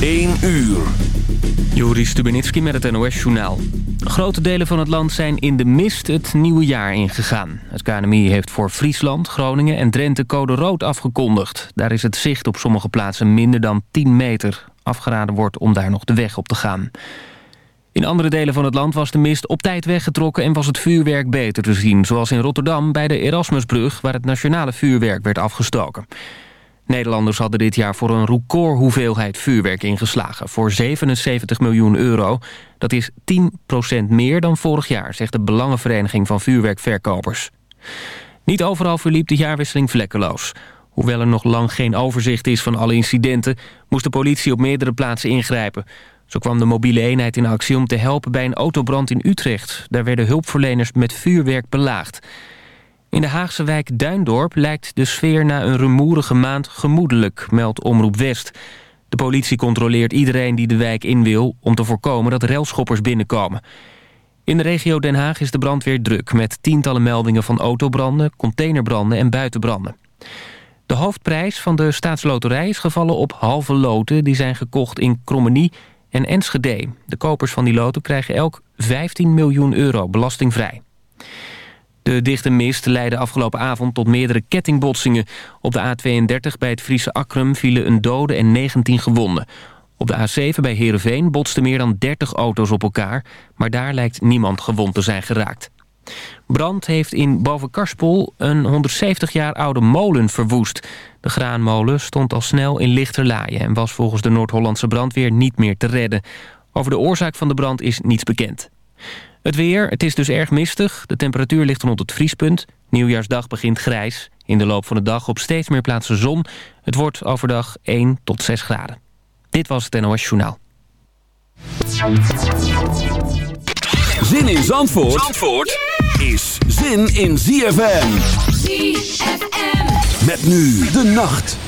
1 uur. Juri Stubenitski met het NOS-journaal. Grote delen van het land zijn in de mist het nieuwe jaar ingegaan. Het KNMI heeft voor Friesland, Groningen en Drenthe code rood afgekondigd. Daar is het zicht op sommige plaatsen minder dan 10 meter. Afgeraden wordt om daar nog de weg op te gaan. In andere delen van het land was de mist op tijd weggetrokken... en was het vuurwerk beter te zien. Zoals in Rotterdam bij de Erasmusbrug... waar het nationale vuurwerk werd afgestoken. Nederlanders hadden dit jaar voor een record hoeveelheid vuurwerk ingeslagen... voor 77 miljoen euro. Dat is 10% meer dan vorig jaar, zegt de Belangenvereniging van Vuurwerkverkopers. Niet overal verliep de jaarwisseling vlekkeloos. Hoewel er nog lang geen overzicht is van alle incidenten... moest de politie op meerdere plaatsen ingrijpen. Zo kwam de mobiele eenheid in actie om te helpen bij een autobrand in Utrecht. Daar werden hulpverleners met vuurwerk belaagd. In de Haagse wijk Duindorp lijkt de sfeer na een rumoerige maand gemoedelijk, meldt Omroep West. De politie controleert iedereen die de wijk in wil... om te voorkomen dat railschoppers binnenkomen. In de regio Den Haag is de brandweer druk... met tientallen meldingen van autobranden, containerbranden en buitenbranden. De hoofdprijs van de staatsloterij is gevallen op halve loten... die zijn gekocht in Krommenie en Enschede. De kopers van die loten krijgen elk 15 miljoen euro belastingvrij. De dichte mist leidde afgelopen avond tot meerdere kettingbotsingen. Op de A32 bij het Friese Akrum vielen een dode en 19 gewonden. Op de A7 bij Heerenveen botsten meer dan 30 auto's op elkaar... maar daar lijkt niemand gewond te zijn geraakt. Brand heeft in Bovenkarspel een 170 jaar oude molen verwoest. De graanmolen stond al snel in lichterlaaien... en was volgens de Noord-Hollandse brandweer niet meer te redden. Over de oorzaak van de brand is niets bekend. Het weer, het is dus erg mistig. De temperatuur ligt rond het vriespunt. Nieuwjaarsdag begint grijs. In de loop van de dag op steeds meer plaatsen zon. Het wordt overdag 1 tot 6 graden. Dit was het NOS Journaal. Zin in Zandvoort, Zandvoort is zin in ZFM. ZFM. Met nu de nacht.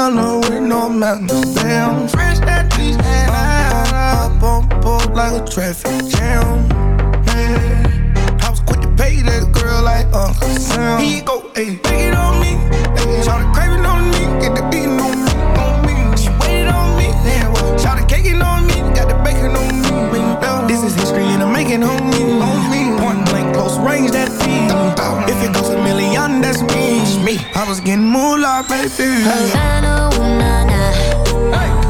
Damn, fresh that piece and I up on like a traffic jam. Man, I was quick to pay that girl like Uncle Sam. He go, hey, take it on me. Hey, shout the craving on me, get the beating on me, on me. She waited on me, what? Shout the caking on me, got the bacon on me. This is history and I'm making on close range, that feed. If it goes a million, that's me. me. I was getting moolah, baby. Havana, ooh, nah, nah. Half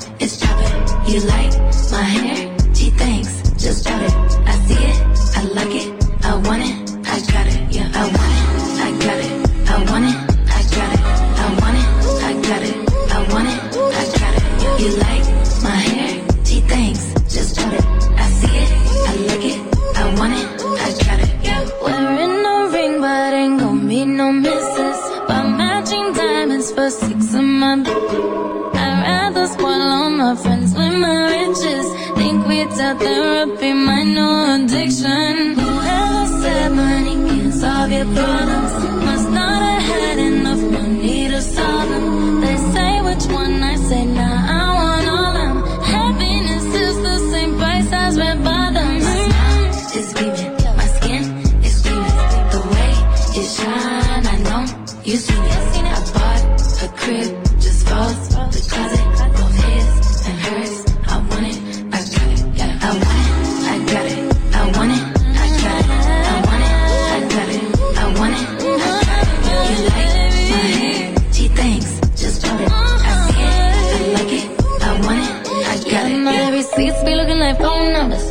You like my hair? Gee, thanks. Just see it. You seen it. I bought a crib, just falls the closet, both his and hers. I want it, I got it, yeah. I want it, I got it, I want it, I got it, I want it, I got it, I want it, I got it. You like my hair? Gee, thanks, just drop it. I see it, I like it, I want it, I got it. My receipts be looking like phone numbers.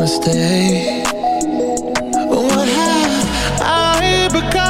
mistake. What have I become?